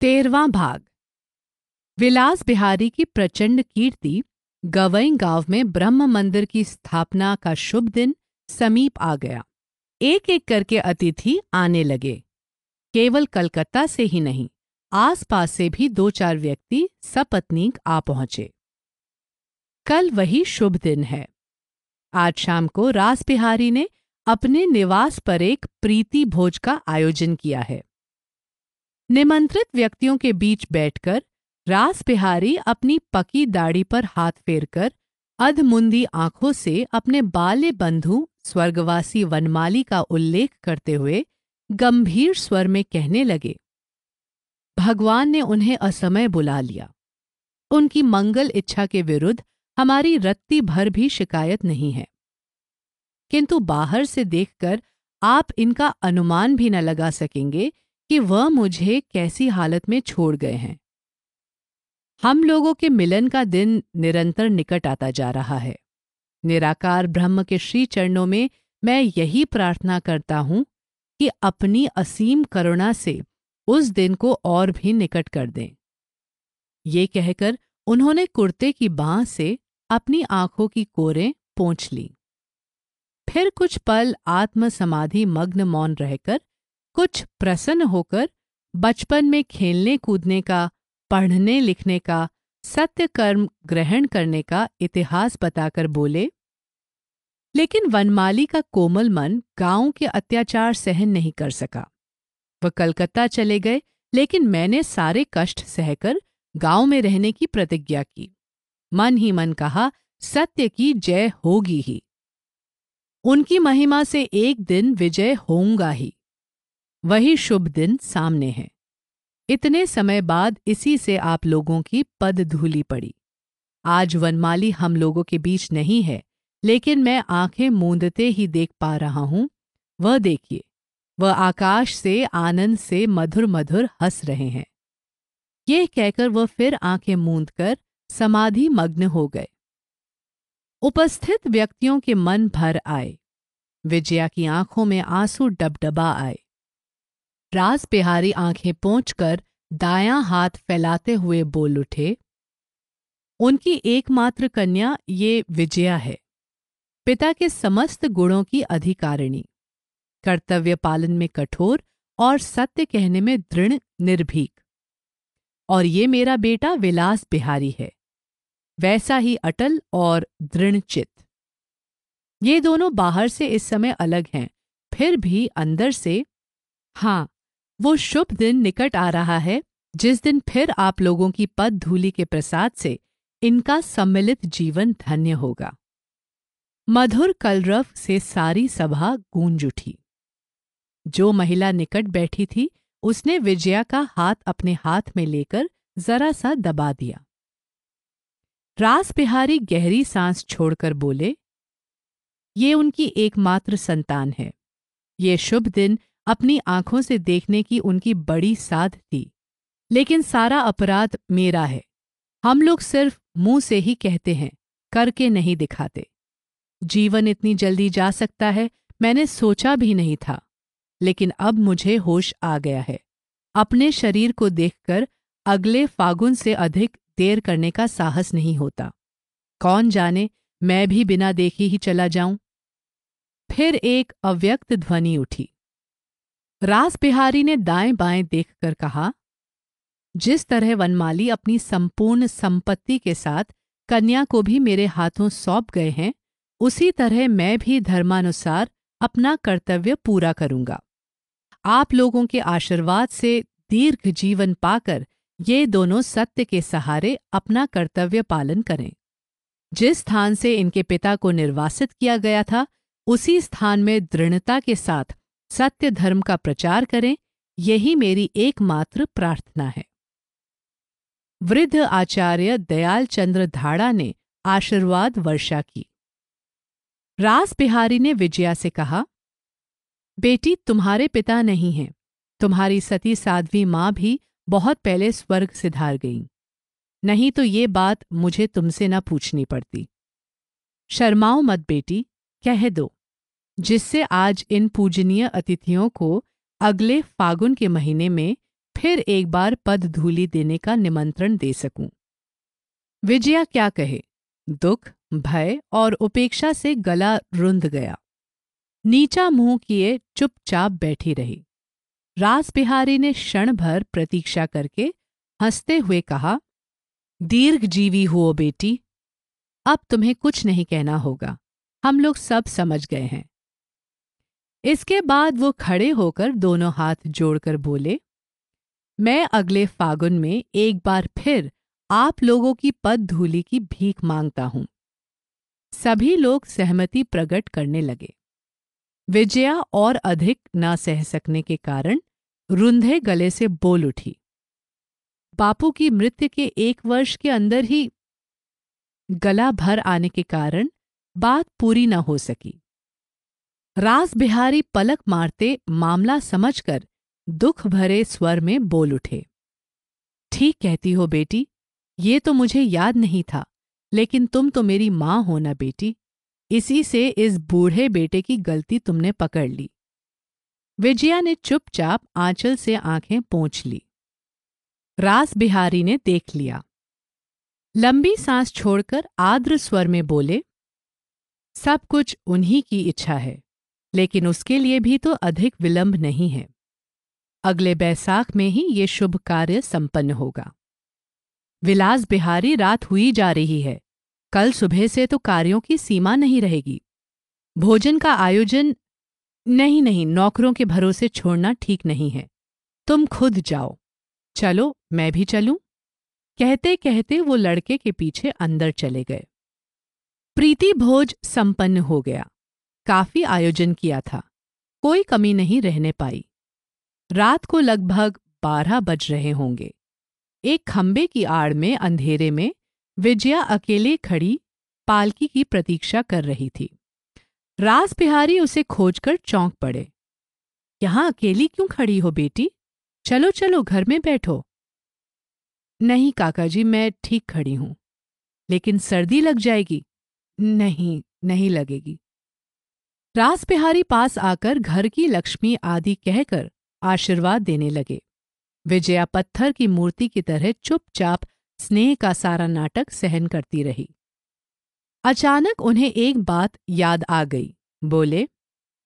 तेरवां भाग। विलास बिहारी की प्रचंड कीर्ति गवई गाँव में ब्रह्म मंदिर की स्थापना का शुभ दिन समीप आ गया। एक एक करके अतिथि आने लगे। केवल कलकत्ता से ही नहीं, आसपास से भी दो चार व्यक्ति सपत्नीक आ पहुँचे। कल वही शुभ दिन है। आज शाम को रास बिहारी ने अपने निवास पर एक प्रीति भोज का आयोजन किया है। निमंत्रित व्यक्तियों के बीच बैठकर रास बिहारी अपनी पकी दाढ़ी पर हाथ फेरकर अधमुंदी आँखों से अपने बाल्य बंधु, स्वर्गवासी वनमाली का उल्लेख करते हुए गंभीर स्वर में कहने लगे, भगवान ने उन्हें असमय बुला लिया। उनकी मंगल इच्छा के विरुद्ध हमारी रत्ती भर भी शिकायत नहीं है। किंतु बाहर से देखकर आप इनका अनुमान भी न लगा सकेंगे कि वह मुझे कैसी हालत में छोड़ गए हैं। हम लोगों के मिलन का दिन निरंतर निकट आता जा रहा है। निराकार ब्रह्म के श्री चरणों में मैं यही प्रार्थना करता हूँ कि अपनी असीम करुणा से उस दिन को और भी निकट कर दें। ये कहकर उन्होंने कुर्ते की बांह से अपनी आँखों की कोरें पोंछ ली। फिर कुछ पल आत्म समाधि मग्न मौन रहकर कुछ प्रसन्न होकर बचपन में खेलने कूदने का, पढ़ने लिखने का, सत्य कर्म ग्रहण करने का इतिहास बताकर बोले। लेकिन वनमाली का कोमल मन गाँव के अत्याचार सहन नहीं कर सका। वह कलकत्ता चले गए, लेकिन मैंने सारे कष्ट सहकर गाँव में रहने की प्रतिज्ञा की। मन ही मन कहा, सत्य की जय होगी ही। उनकी महिमा से एक दिन विजय होऊँगा ही। वही शुभ दिन सामने है। इतने समय बाद इसी से आप लोगों की पद धूली पड़ी। आज वनमाली हम लोगों के बीच नहीं है, लेकिन मैं आँखें मूंदते ही देख पा रहा हूँ। वह देखिए, वह आकाश से, आनंद से मधुर मधुर हंस रहे हैं। ये कहकर वह फिर आँखें मूंद कर समाधि मग्न हो गए। उपस्थित व्यक्तियों के मन भर आए। विजया की आँखों में आँसू डबडबा आए। राज बिहारी आँखें पोंछकर दायां हाथ फैलाते हुए बोल उठे, उनकी एकमात्र कन्या ये विजया है, पिता के समस्त गुणों की अधिकारिणी, कर्तव्य पालन में कठोर और सत्य कहने में दृढ़ निर्भीक। और ये मेरा बेटा विलास बिहारी है, वैसा ही अटल और दृढ़चित ये दोनों बाहर से इस समय अलग हैं, फिर भी अंदर से हाँ वो शुभ दिन निकट आ रहा है, जिस दिन फिर आप लोगों की पद धूलि के प्रसाद से इनका सम्मिलित जीवन धन्य होगा। मधुर कलरव से सारी सभा गूंज उठी। जो महिला निकट बैठी थी, उसने विजया का हाथ अपने हाथ में लेकर जरा सा दबा दिया। रास बिहारी गहरी सांस छोड़कर बोले, ये उनकी एकमात्र संतान है। ये शुभ दिन अपनी आँखों से देखने की उनकी बड़ी साध थी। लेकिन सारा अपराध मेरा है। हम लोग सिर्फ़ मुँह से ही कहते हैं, करके नहीं दिखाते। जीवन इतनी जल्दी जा सकता है, मैंने सोचा भी नहीं था। लेकिन अब मुझे होश आ गया है। अपने शरीर को देखकर अगले फागुन से अधिक देर करने का साहस नहीं होता। कौन जाने, मैं भी बिना देखे ही चला जाऊँ। फिर एक अव्यक्त ध्वनि उठी। रास बिहारी ने दाएँ बाएँ देखकर कहा, जिस तरह वनमाली अपनी संपूर्ण संपत्ति के साथ कन्या को भी मेरे हाथों सौंप गए हैं, उसी तरह मैं भी धर्मानुसार अपना कर्तव्य पूरा करूँगा। आप लोगों के आशीर्वाद से दीर्घ जीवन पाकर ये दोनों सत्य के सहारे अपना कर्तव्य पालन करें। जिस स्थान से इनके पिता को निर्वासित किया गया था, उसी स्थान में दृढ़ता के साथ सत्य धर्म का प्रचार करें, यही मेरी एकमात्र प्रार्थना है। वृद्ध आचार्य दयाल चंद्र धाड़ा ने आशीर्वाद वर्षा की। रास बिहारी ने विजया से कहा, बेटी, तुम्हारे पिता नहीं हैं। तुम्हारी सती साध्वी माँ भी बहुत पहले स्वर्ग सिधार गई। नहीं तो ये बात मुझे तुमसे न पूछनी पड़ती। शर्माओ मत बेटी, कह दो। जिससे आज इन पूजनीय अतिथियों को अगले फागुन के महीने में फिर एक बार पद धूली देने का निमंत्रण दे सकूँ। विजया क्या कहे? दुख, भय और उपेक्षा से गला रुंध गया। नीचा मुँह किए चुपचाप बैठी रही। रास बिहारी ने क्षण भर प्रतीक्षा करके हँसते हुए कहा दीर्घ जीवी हुओ बेटी, अब तुम्हें कुछ नहीं कहना होगा। हम लोग सब समझ गए हैं। इसके बाद वो खड़े होकर दोनों हाथ जोड़कर बोले, मैं अगले फागुन में एक बार फिर आप लोगों की पद धूली की भीख माँगता हूँ। सभी लोग सहमति प्रकट करने लगे। विजया और अधिक न सह सकने के कारण रुंधे गले से बोल उठी, बापू की मृत्यु के एक वर्ष के अंदर ही गला भर आने के कारण बात पूरी न हो सकी। रास बिहारी पलक मारते मामला समझकर दुख भरे स्वर में बोल उठे। ठीक कहती हो बेटी, ये तो मुझे याद नहीं था, लेकिन तुम तो मेरी माँ हो ना बेटी। इसी से इस बूढ़े बेटे की गलती तुमने पकड़ ली विजया ने चुपचाप आंचल से आँखें पोंछ ली। रास बिहारी ने देख लिया। लंबी सांस छोड़कर आर्द्र स्वर में बोले, सब कुछ उन्हीं की इच्छा है। लेकिन उसके लिए भी तो अधिक विलंब नहीं है। अगले बैसाख में ही ये शुभ कार्य संपन्न होगा। विलास बिहारी, रात हुई जा रही है। कल सुबह से तो कार्यों की सीमा नहीं रहेगी। भोजन का आयोजन नहीं नहीं, नौकरों के भरोसे छोड़ना ठीक नहीं है। तुम खुद जाओ। चलो, मैं भी चलूँ। कहते कहते वो लड़के के पीछे अंदर चले गए। प्रीति भोज संपन्न हो गया। काफ़ी आयोजन किया था। कोई कमी नहीं रहने पाई। रात को लगभग बारह बज रहे होंगे। एक खंबे की आड़ में, अंधेरे में, विजया अकेले खड़ी पालकी की प्रतीक्षा कर रही थी। रास बिहारी उसे खोजकर चौंक पड़े। यहाँ अकेली क्यों खड़ी हो बेटी? चलो चलो, घर में बैठो। नहीं काका जी मैं ठीक खड़ी हूँ, लेकिन सर्दी लग जाएगी। नहीं नहीं लगेगी। रास बिहारी पास आकर घर की लक्ष्मी आदि कहकर आशीर्वाद देने लगे। विजया पत्थर की मूर्ति की तरह चुपचाप स्नेह का सारा नाटक सहन करती रही। अचानक उन्हें एक बात याद आ गई। बोले,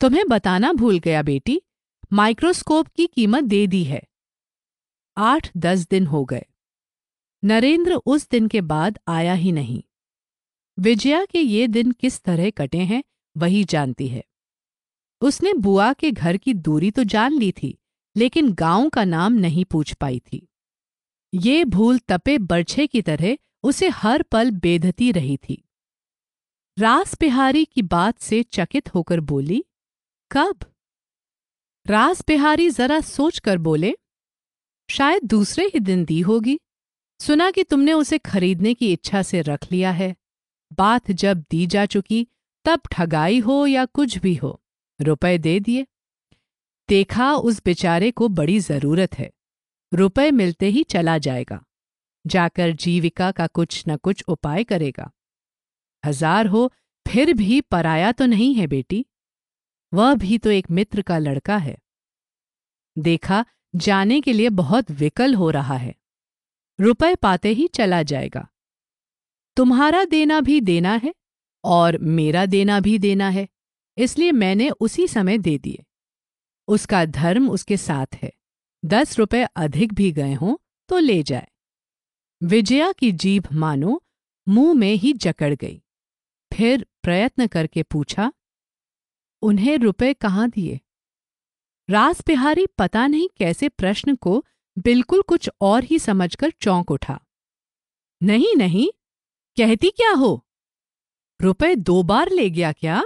तुम्हें बताना भूल गया बेटी, माइक्रोस्कोप की कीमत दे दी है। आठ दस दिन हो गए। नरेंद्र उस दिन के बाद आया ही नहीं। विजया के ये दिन किस तरह कटे हैं वही जानती है। उसने बुआ के घर की दूरी तो जान ली थी, लेकिन गाँव का नाम नहीं पूछ पाई थी। ये भूल तपे बर्छे की तरह उसे हर पल बेधती रही थी। रास बिहारी की बात से चकित होकर बोली, कब? रास बिहारी जरा सोचकर बोले, शायद दूसरे ही दिन दी होगी। सुना कि तुमने उसे खरीदने की इच्छा से रख लिया है। बात जब दी जा चुकी तब ठगाई हो या कुछ भी हो, रुपए दे दिए। देखा उस बेचारे को बड़ी ज़रूरत है, रुपए मिलते ही चला जाएगा, जाकर जीविका का कुछ न कुछ उपाय करेगा। हज़ार हो, फिर भी पराया तो नहीं है बेटी, वह भी तो एक मित्र का लड़का है। देखा, जाने के लिए बहुत विकल हो रहा है, रुपए पाते ही चला जाएगा। तुम्हारा देना भी देना है और मेरा देना भी देना है, इसलिए मैंने उसी समय दे दिए। उसका धर्म उसके साथ है, दस रुपए अधिक भी गए हों तो ले जाए। विजया की जीभ मानो, मुँह में ही जकड़ गई। फिर प्रयत्न करके पूछा, उन्हें रुपए कहाँ दिए? रास बिहारी पता नहीं कैसे प्रश्न को बिल्कुल कुछ और ही समझकर चौंक उठा। नहीं नहीं, कहती क्या हो? रुपए दो बार ले गया क्या?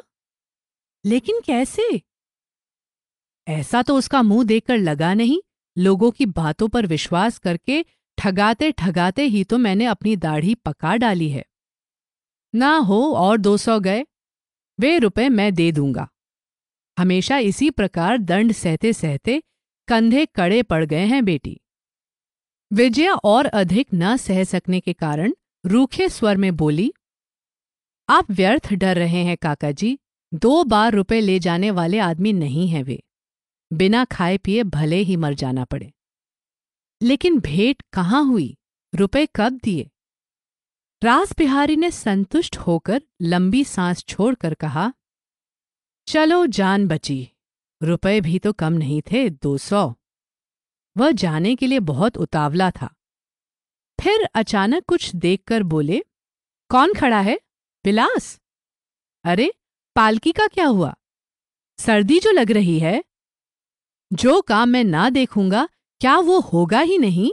लेकिन कैसे? ऐसा तो उसका मुँह देखकर लगा नहीं, लोगों की बातों पर विश्वास करके ठगाते ठगाते ही तो मैंने अपनी दाढ़ी पका डाली है। ना हो और दो सौ गए, वे रुपए मैं दे दूँगा। हमेशा इसी प्रकार दंड सहते सहते कंधे कड़े पड़ गए हैं बेटी। विजया और अधिक न सह सकने के कारण रूखे स्वर में बोली आप व्यर्थ डर रहे हैं काका जी दो बार रुपए ले जाने वाले आदमी नहीं हैं वे। बिना खाए पिए भले ही मर जाना पड़े। लेकिन भेंट कहाँ हुई? रुपए कब दिए? रास बिहारी ने संतुष्ट होकर लंबी सांस छोड़कर कहा, चलो जान बची। रुपए भी तो कम नहीं थे, दो सौ। वह जाने के लिए बहुत उतावला था। फिर अचानक कुछ देखकर बोले, कौन खड़ा है? विलास अरे, पालकी का क्या हुआ? सर्दी जो लग रही है, जो काम मैं ना देखूँगा, क्या वो होगा ही नहीं?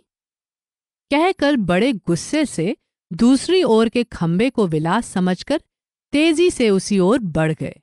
कहकर बड़े गुस्से से दूसरी ओर के खंबे को विलास समझकर तेज़ी से उसी ओर बढ़ गए।